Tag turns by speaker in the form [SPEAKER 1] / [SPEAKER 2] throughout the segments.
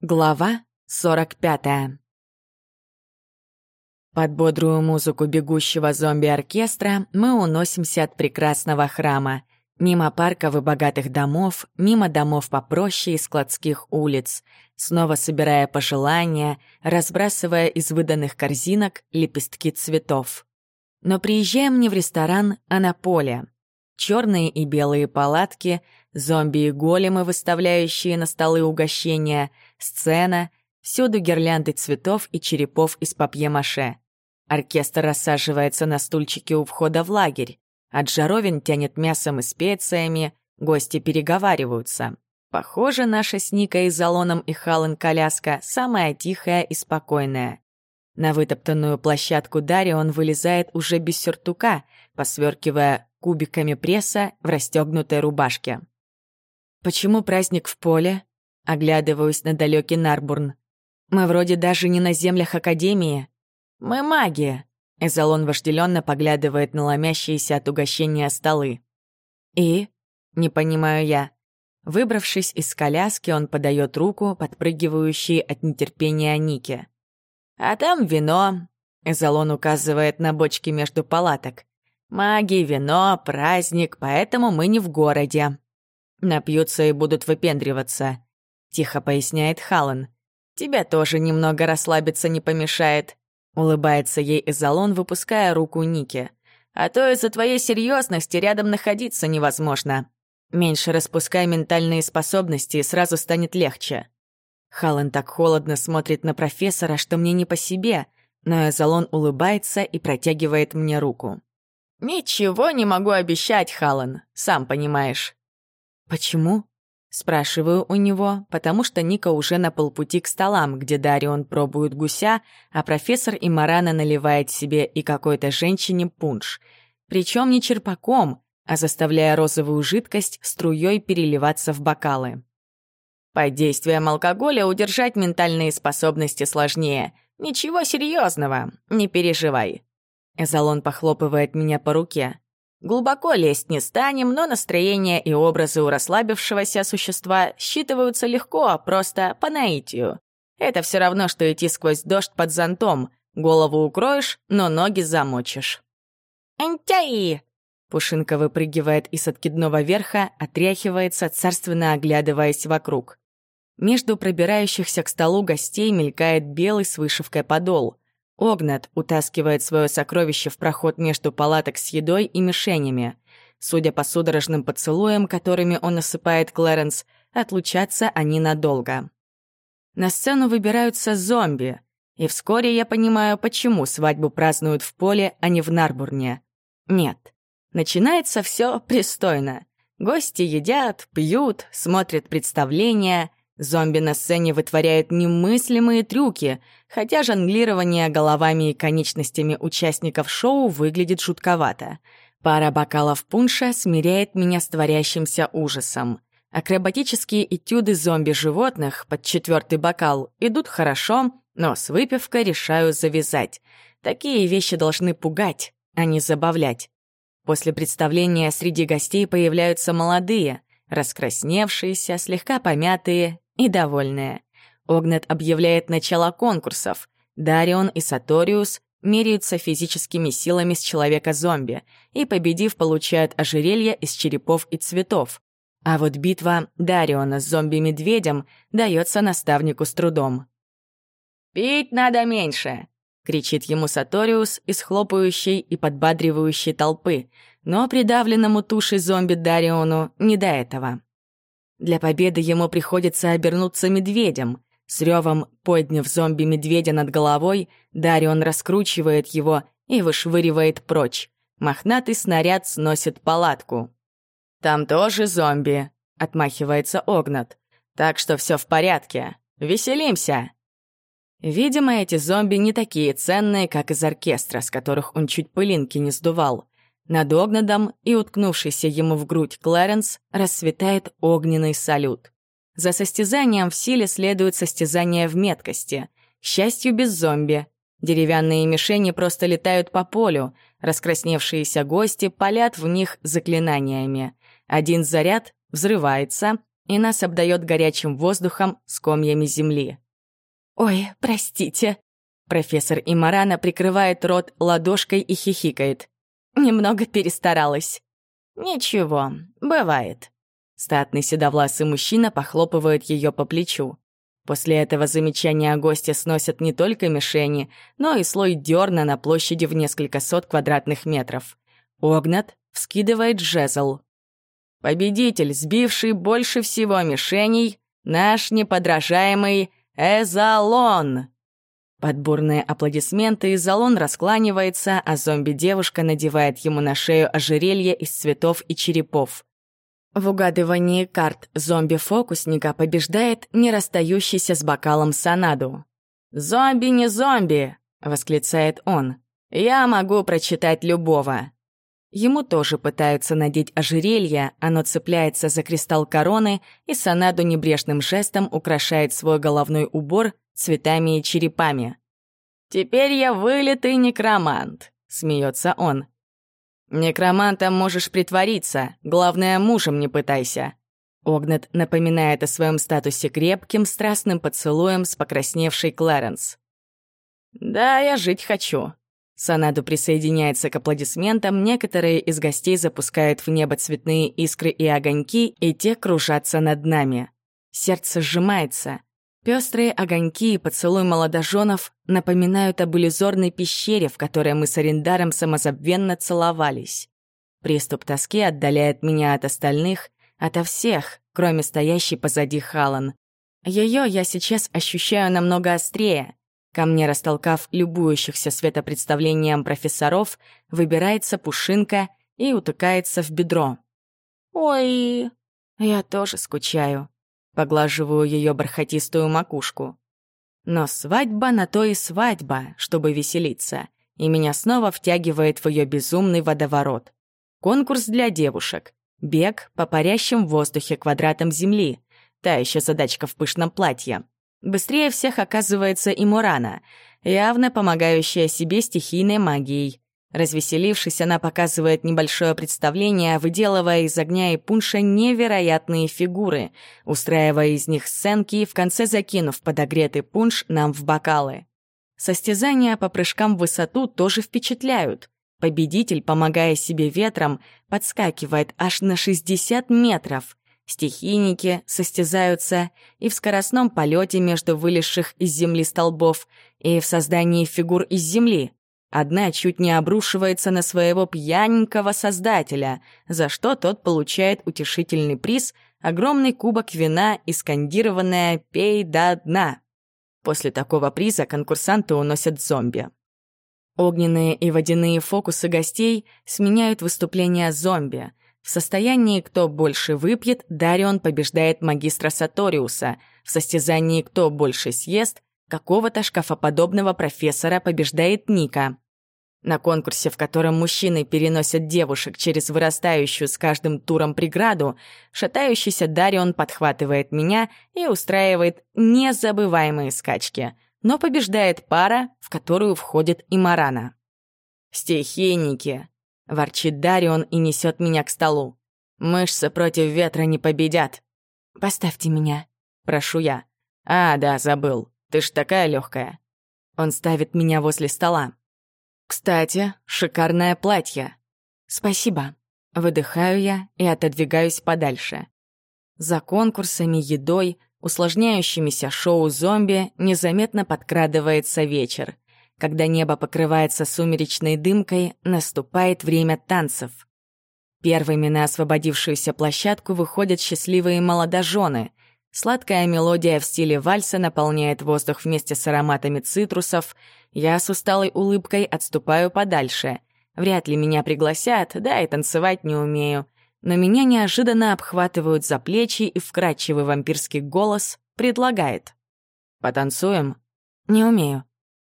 [SPEAKER 1] Глава 45 Под бодрую музыку бегущего зомби-оркестра мы уносимся от прекрасного храма. Мимо парков и богатых домов, мимо домов попроще и складских улиц, снова собирая пожелания, разбрасывая из выданных корзинок лепестки цветов. Но приезжаем не в ресторан, а на поле. Черные и белые палатки, зомби и големы, выставляющие на столы угощения, сцена, всюду гирлянды цветов и черепов из папье-маше. Оркестр рассаживается на стульчике у входа в лагерь. От жаровин тянет мясом и специями, гости переговариваются. Похоже, наша с Никой, Залоном и Хален коляска самая тихая и спокойная. На вытоптанную площадку Дарьи он вылезает уже без сюртука, посверкивая кубиками пресса в расстегнутой рубашке. «Почему праздник в поле?» Оглядываюсь на далекий Нарбурн. «Мы вроде даже не на землях Академии. Мы маги!» Эзолон вожделенно поглядывает на ломящиеся от угощения столы. «И?» — не понимаю я. Выбравшись из коляски, он подает руку, подпрыгивающей от нетерпения Нике. «А там вино», — Эзолон указывает на бочки между палаток. Маги, вино, праздник, поэтому мы не в городе. Напьются и будут выпендриваться, тихо поясняет Халан. Тебя тоже немного расслабиться не помешает. Улыбается ей Эзолон, выпуская руку Ники. А то из-за твоей серьезности рядом находиться невозможно. Меньше распускай ментальные способности, и сразу станет легче. Халан так холодно смотрит на профессора, что мне не по себе, но Эзолон улыбается и протягивает мне руку. «Ничего не могу обещать, Халан, сам понимаешь». «Почему?» — спрашиваю у него, потому что Ника уже на полпути к столам, где Дарион пробует гуся, а профессор и Марана наливает себе и какой-то женщине пунш. Причем не черпаком, а заставляя розовую жидкость струей переливаться в бокалы. Под действием алкоголя удержать ментальные способности сложнее. Ничего серьезного, не переживай. Эзолон похлопывает меня по руке. Глубоко лезть не станем, но настроение и образы у расслабившегося существа считываются легко, просто по наитию. Это все равно, что идти сквозь дождь под зонтом. Голову укроешь, но ноги замочишь. «Антяи!» Пушинка выпрыгивает из откидного верха, отряхивается, царственно оглядываясь вокруг. Между пробирающихся к столу гостей мелькает белый с вышивкой подол. Огнат утаскивает свое сокровище в проход между палаток с едой и мишенями. Судя по судорожным поцелуям, которыми он осыпает Клэренс, отлучаться они надолго. На сцену выбираются зомби, и вскоре я понимаю, почему свадьбу празднуют в поле, а не в Нарбурне. Нет, начинается все пристойно. Гости едят, пьют, смотрят представления — Зомби на сцене вытворяют немыслимые трюки, хотя жонглирование головами и конечностями участников шоу выглядит жутковато. Пара бокалов пунша смиряет меня с творящимся ужасом. Акробатические этюды зомби-животных под четвертый бокал идут хорошо, но с выпивкой решаю завязать. Такие вещи должны пугать, а не забавлять. После представления среди гостей появляются молодые, раскрасневшиеся, слегка помятые и довольная. Огнет объявляет начало конкурсов. Дарион и Саториус меряются физическими силами с человека-зомби и, победив, получают ожерелье из черепов и цветов. А вот битва Дариона с зомби-медведем дается наставнику с трудом. «Пить надо меньше!» — кричит ему Саториус из хлопающей и подбадривающей толпы, но придавленному тушей зомби Дариону не до этого. Для победы ему приходится обернуться медведем. С ревом, подняв зомби-медведя над головой, Дарион раскручивает его и вышвыривает прочь. Мохнатый снаряд сносит палатку. «Там тоже зомби», — отмахивается Огнат. «Так что все в порядке. Веселимся!» Видимо, эти зомби не такие ценные, как из оркестра, с которых он чуть пылинки не сдувал. Над Огнадом и уткнувшийся ему в грудь Клэренс расцветает огненный салют. За состязанием в силе следует состязание в меткости. К счастью, без зомби. Деревянные мишени просто летают по полю, раскрасневшиеся гости палят в них заклинаниями. Один заряд взрывается, и нас обдает горячим воздухом с комьями земли. «Ой, простите». Профессор Имарана прикрывает рот ладошкой и хихикает. «Немного перестаралась». «Ничего, бывает». Статный седовласый мужчина похлопывает ее по плечу. После этого замечания о госте сносят не только мишени, но и слой дерна на площади в несколько сот квадратных метров. Огнат вскидывает жезл. Победитель, сбивший больше всего мишеней, наш неподражаемый Эзалон. Под бурные аплодисменты Эзалон раскланивается, а зомби-девушка надевает ему на шею ожерелье из цветов и черепов. В угадывании карт зомби-фокусника побеждает не расстающийся с бокалом Санаду. «Зомби не зомби!» — восклицает он. «Я могу прочитать любого». Ему тоже пытаются надеть ожерелье, оно цепляется за кристалл короны, и Санаду небрежным жестом украшает свой головной убор цветами и черепами. «Теперь я вылитый некромант», — смеется он. «Некромантом можешь притвориться, главное, мужем не пытайся». Огнет напоминает о своем статусе крепким, страстным поцелуем с покрасневшей Клэренс. «Да, я жить хочу». Санаду присоединяется к аплодисментам, некоторые из гостей запускают в небо цветные искры и огоньки, и те кружатся над нами. Сердце сжимается. Пестрые огоньки и поцелуй молодоженов напоминают об иллюзорной пещере, в которой мы с Арендаром самозабвенно целовались. Приступ тоски отдаляет меня от остальных, ото всех, кроме стоящей позади Халан. Ее я сейчас ощущаю намного острее. Ко мне, растолкав любующихся светопредставлением профессоров, выбирается пушинка и утыкается в бедро. «Ой, я тоже скучаю», Поглаживаю ее бархатистую макушку. Но свадьба на то и свадьба, чтобы веселиться, и меня снова втягивает в ее безумный водоворот. Конкурс для девушек. Бег по парящим в воздухе квадратам земли. Та еще задачка в пышном платье. Быстрее всех оказывается и Мурана, явно помогающая себе стихийной магией. Развеселившись, она показывает небольшое представление, выделывая из огня и пунша невероятные фигуры, устраивая из них сценки и в конце закинув подогретый пунш нам в бокалы. Состязания по прыжкам в высоту тоже впечатляют. Победитель, помогая себе ветром, подскакивает аж на 60 метров. Стихийники состязаются и в скоростном полете между вылезших из земли столбов, и в создании фигур из земли. Одна чуть не обрушивается на своего пьяненького создателя, за что тот получает утешительный приз — огромный кубок вина и скандированное «пей до дна». После такого приза конкурсанты уносят зомби. Огненные и водяные фокусы гостей сменяют выступления зомби. В состоянии «Кто больше выпьет» Дарион побеждает магистра Саториуса. В состязании «Кто больше съест» какого-то шкафоподобного профессора побеждает Ника. На конкурсе, в котором мужчины переносят девушек через вырастающую с каждым туром преграду, шатающийся Дарион подхватывает меня и устраивает незабываемые скачки, но побеждает пара, в которую входит и Марана. «Стихийники!» — ворчит Дарион и несет меня к столу. «Мышцы против ветра не победят». «Поставьте меня», — прошу я. «А, да, забыл. Ты ж такая легкая. Он ставит меня возле стола. «Кстати, шикарное платье». «Спасибо». Выдыхаю я и отодвигаюсь подальше. За конкурсами, едой, усложняющимися шоу зомби незаметно подкрадывается вечер. Когда небо покрывается сумеречной дымкой, наступает время танцев. Первыми на освободившуюся площадку выходят счастливые молодожены — Сладкая мелодия в стиле вальса наполняет воздух вместе с ароматами цитрусов. Я с усталой улыбкой отступаю подальше. Вряд ли меня пригласят, да и танцевать не умею. Но меня неожиданно обхватывают за плечи, и вкрадчивый вампирский голос предлагает. «Потанцуем?» «Не умею».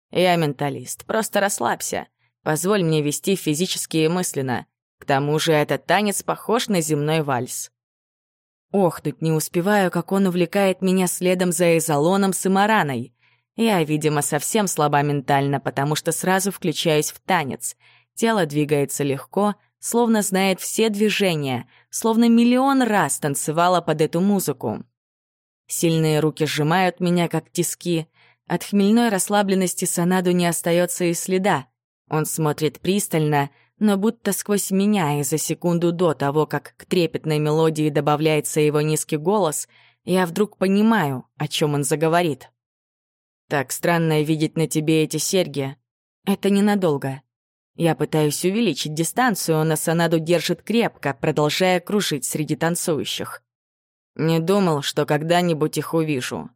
[SPEAKER 1] «Я менталист, просто расслабься. Позволь мне вести физически и мысленно. К тому же этот танец похож на земной вальс». Охнуть не успеваю, как он увлекает меня следом за Эзолоном с Имараной. Я, видимо, совсем слаба ментально, потому что сразу включаюсь в танец. Тело двигается легко, словно знает все движения, словно миллион раз танцевала под эту музыку. Сильные руки сжимают меня, как тиски. От хмельной расслабленности Санаду не остается и следа. Он смотрит пристально, но будто сквозь меня, и за секунду до того, как к трепетной мелодии добавляется его низкий голос, я вдруг понимаю, о чем он заговорит. «Так странно видеть на тебе эти серьги. Это ненадолго. Я пытаюсь увеличить дистанцию, но Санаду держит крепко, продолжая кружить среди танцующих. Не думал, что когда-нибудь их увижу.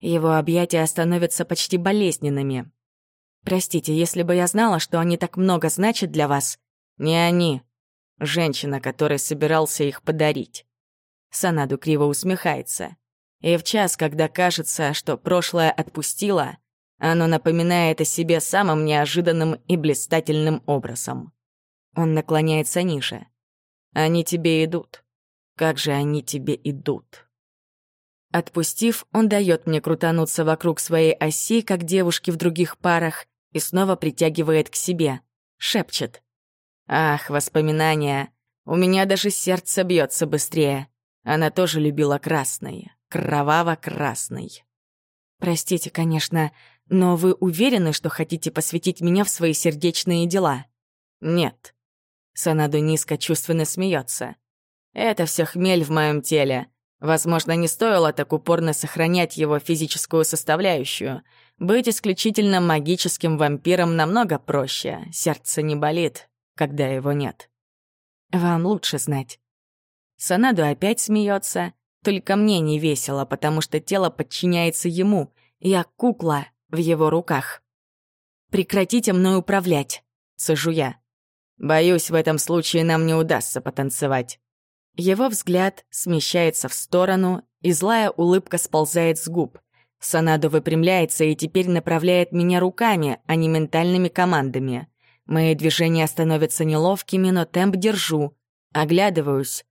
[SPEAKER 1] Его объятия становятся почти болезненными. Простите, если бы я знала, что они так много значат для вас. Не они. Женщина, которой собирался их подарить. Санаду криво усмехается. И в час, когда кажется, что прошлое отпустило, оно напоминает о себе самым неожиданным и блистательным образом. Он наклоняется ниже. Они тебе идут. Как же они тебе идут. Отпустив, он дает мне крутануться вокруг своей оси, как девушки в других парах, и снова притягивает к себе. Шепчет. «Ах, воспоминания! У меня даже сердце бьется быстрее. Она тоже любила красный, кроваво-красный». «Простите, конечно, но вы уверены, что хотите посвятить меня в свои сердечные дела?» «Нет». Санаду низко чувственно смеется. «Это все хмель в моем теле. Возможно, не стоило так упорно сохранять его физическую составляющую. Быть исключительно магическим вампиром намного проще. Сердце не болит, когда его нет. Вам лучше знать. Санаду опять смеется, только мне не весело, потому что тело подчиняется ему. Я кукла в его руках. «Прекратите мной управлять», — сажу я. «Боюсь, в этом случае нам не удастся потанцевать». Его взгляд смещается в сторону, и злая улыбка сползает с губ. Санадо выпрямляется и теперь направляет меня руками, а не ментальными командами. Мои движения становятся неловкими, но темп держу. Оглядываюсь.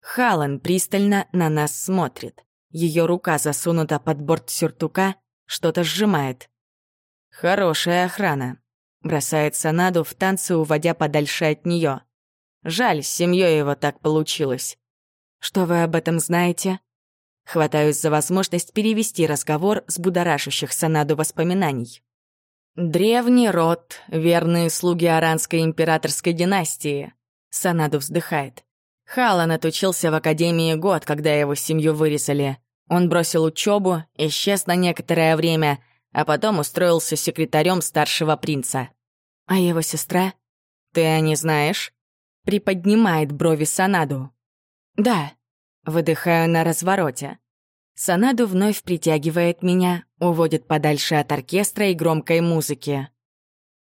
[SPEAKER 1] Халан пристально на нас смотрит. Ее рука засунута под борт сюртука, что-то сжимает. «Хорошая охрана», — бросает Санаду в танцы, уводя подальше от нее. Жаль, с семьей его так получилось. Что вы об этом знаете? Хватаюсь за возможность перевести разговор с будоражащих Санаду воспоминаний. Древний род, верные слуги Аранской императорской династии. Санаду вздыхает. Халан отучился в академии год, когда его семью вырезали. Он бросил учебу, исчез на некоторое время, а потом устроился секретарем старшего принца. А его сестра? Ты о ней знаешь? Приподнимает брови Санаду. «Да», — выдыхаю на развороте. Санаду вновь притягивает меня, уводит подальше от оркестра и громкой музыки.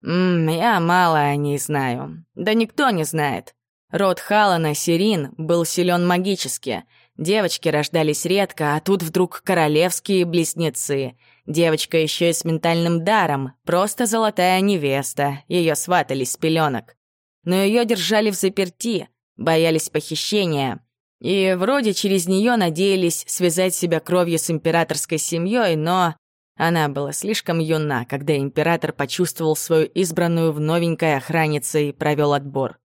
[SPEAKER 1] «Ммм, я мало о ней знаю. Да никто не знает. Род Халана, Сирин, был силен магически. Девочки рождались редко, а тут вдруг королевские близнецы. Девочка еще и с ментальным даром, просто золотая невеста. Ее сватали с пеленок но ее держали в заперти, боялись похищения. И вроде через нее надеялись связать себя кровью с императорской семьей, но она была слишком юна, когда император почувствовал свою избранную в новенькой охраннице и провел отбор.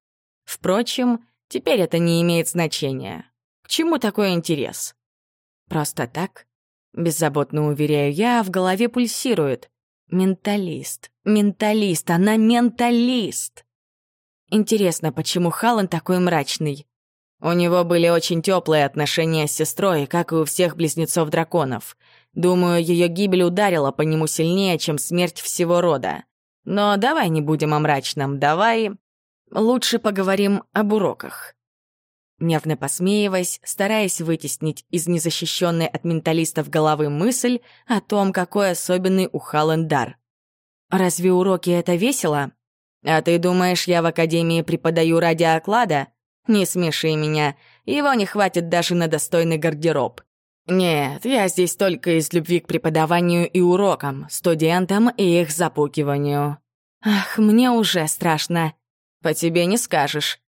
[SPEAKER 1] Впрочем, теперь это не имеет значения. К чему такой интерес? Просто так? Беззаботно уверяю я, в голове пульсирует. Менталист, менталист, она менталист. Интересно, почему Халан такой мрачный? У него были очень теплые отношения с сестрой, как и у всех близнецов-драконов. Думаю, ее гибель ударила по нему сильнее, чем смерть всего рода. Но давай не будем о мрачном, давай... Лучше поговорим об уроках. Нервно посмеиваясь, стараясь вытеснить из незащищенной от менталистов головы мысль о том, какой особенный у Халлен дар. «Разве уроки — это весело?» А ты думаешь, я в академии преподаю ради оклада? Не смеши меня, его не хватит даже на достойный гардероб. Нет, я здесь только из любви к преподаванию и урокам, студентам и их запугиванию. Ах, мне уже страшно. По тебе не скажешь.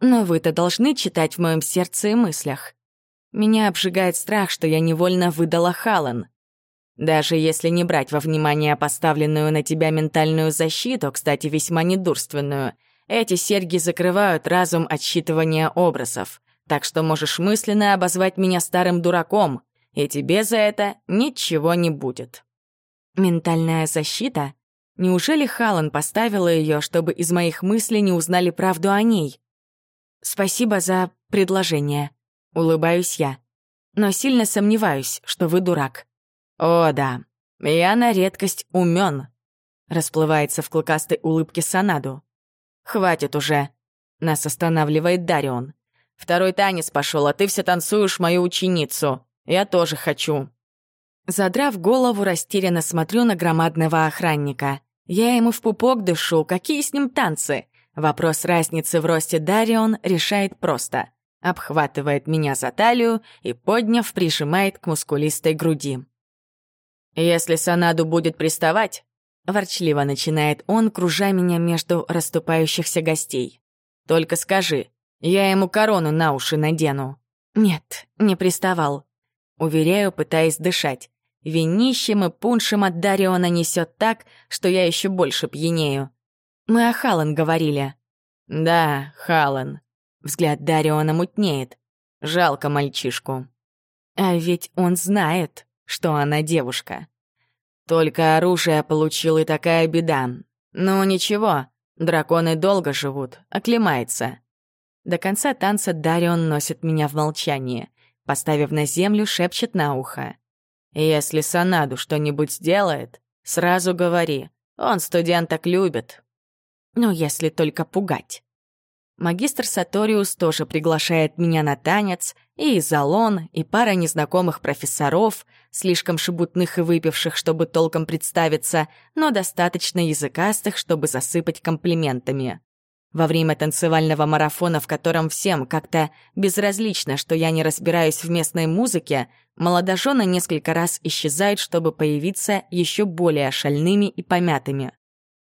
[SPEAKER 1] Но вы-то должны читать в моем сердце и мыслях. Меня обжигает страх, что я невольно выдала Халан. Даже если не брать во внимание поставленную на тебя ментальную защиту, кстати, весьма недурственную, Эти серьги закрывают разум от считывания образов, так что можешь мысленно обозвать меня старым дураком, и тебе за это ничего не будет. Ментальная защита? Неужели Халан поставила ее, чтобы из моих мыслей не узнали правду о ней? Спасибо за предложение. Улыбаюсь я. Но сильно сомневаюсь, что вы дурак. О, да. Я на редкость умен. Расплывается в клыкастой улыбке Санаду. Хватит уже. Нас останавливает Дарион. Второй танец пошел, а ты все танцуешь мою ученицу. Я тоже хочу. Задрав голову, растерянно смотрю на громадного охранника. Я ему в пупок дышу, какие с ним танцы? Вопрос разницы в росте Дарион решает просто. Обхватывает меня за талию и, подняв, прижимает к мускулистой груди. «Если Санаду будет приставать», — ворчливо начинает он, кружа меня между расступающихся гостей. «Только скажи, я ему корону на уши надену». «Нет, не приставал», — уверяю, пытаясь дышать. Винищем и пуншем от Дариона несет так, что я еще больше пьянею. Мы о Халан говорили. Да, Халан. Взгляд Дариона мутнеет. Жалко мальчишку. А ведь он знает, что она девушка. Только оружие получил и такая беда. Ну ничего, драконы долго живут, оклемается. До конца танца Дарион носит меня в молчании. Поставив на землю, шепчет на ухо. Если Санаду что-нибудь сделает, сразу говори. Он студенток любит. Ну, если только пугать. Магистр Саториус тоже приглашает меня на танец, и Изолон, и пара незнакомых профессоров, слишком шебутных и выпивших, чтобы толком представиться, но достаточно языкастых, чтобы засыпать комплиментами. Во время танцевального марафона, в котором всем как-то безразлично, что я не разбираюсь в местной музыке, молодожены несколько раз исчезают, чтобы появиться еще более шальными и помятыми.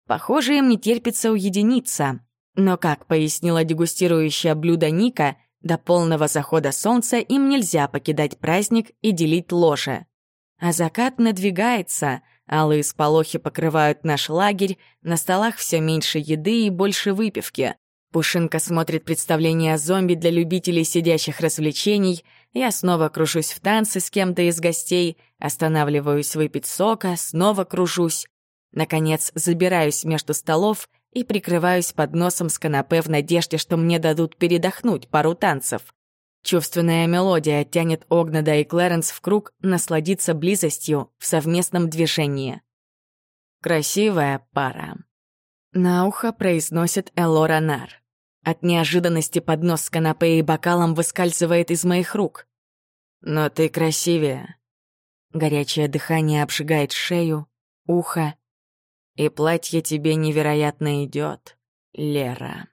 [SPEAKER 1] Похоже, им не терпится уединиться. Но, как пояснила дегустирующая блюдо Ника, до полного захода солнца им нельзя покидать праздник и делить ложе. А закат надвигается, Алые сполохи покрывают наш лагерь, на столах все меньше еды и больше выпивки. Пушинка смотрит представление о зомби для любителей сидящих развлечений. Я снова кружусь в танце с кем-то из гостей, останавливаюсь выпить сока, снова кружусь. Наконец, забираюсь между столов и прикрываюсь под носом с канапе в надежде, что мне дадут передохнуть пару танцев. Чувственная мелодия тянет Огнада и Клэренс в круг насладиться близостью в совместном движении. Красивая пара. На ухо произносит Элора Нар. От неожиданности поднос с канапе и бокалом выскальзывает из моих рук. «Но ты красивее». Горячее дыхание обжигает шею, ухо. И платье тебе невероятно идет, Лера.